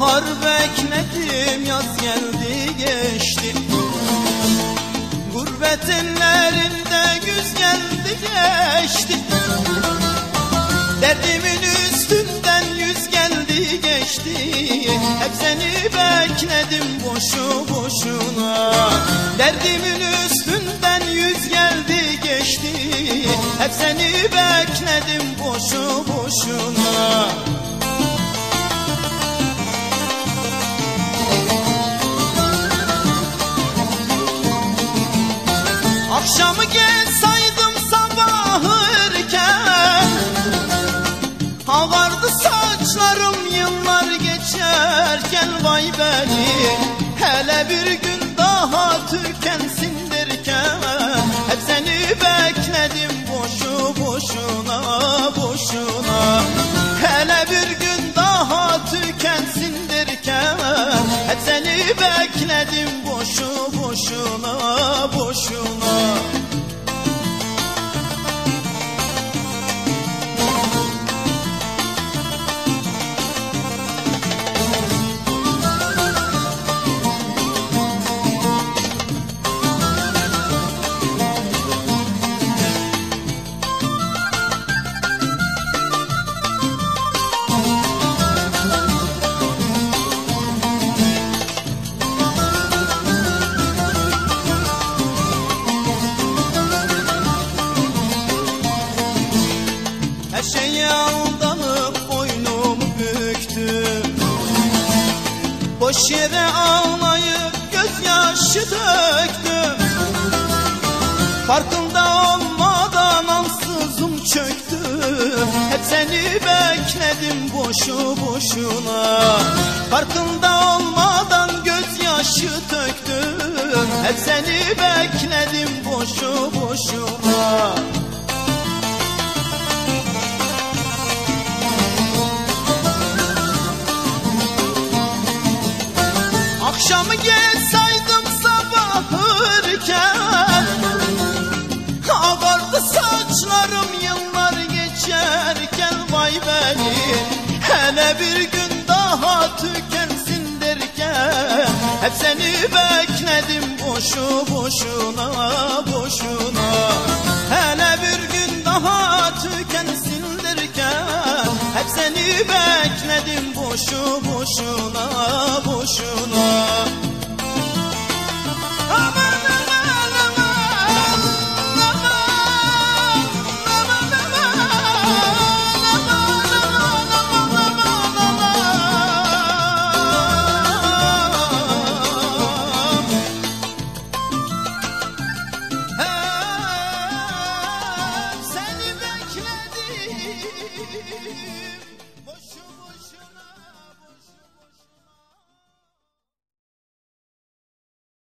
Bahar bekledim yaz geldi geçti. Gurbet ellerinde güz geldi geçti. Derdimin üstünden yüz geldi geçti. Hep seni bekledim boşu boşuna. Derdimin üstünden yüz geldi geçti. Hep seni bekledim boşu boşuna beni hele bir gün daha tükensin derken Hep seni bekledim boşu boşuna boşuna. Hele bir gün daha tükensin derken Hep seni bekledim Boş yere ağlayıp gözyaşı döktüm. Farkında olmadan ansızım çöktüm. Hep seni bekledim boşu boşuna. Farkında olmadan gözyaşı döktüm. Hep seni bekledim boşu boşuna Akşamı geç sabah erken. Ağardı saçlarım yıllar geçerken. Vay beni hele bir gün daha tükensin derken. Hep seni bekledim boşu boşuna boşuna bekledim boşu boşuna boşuna. Aman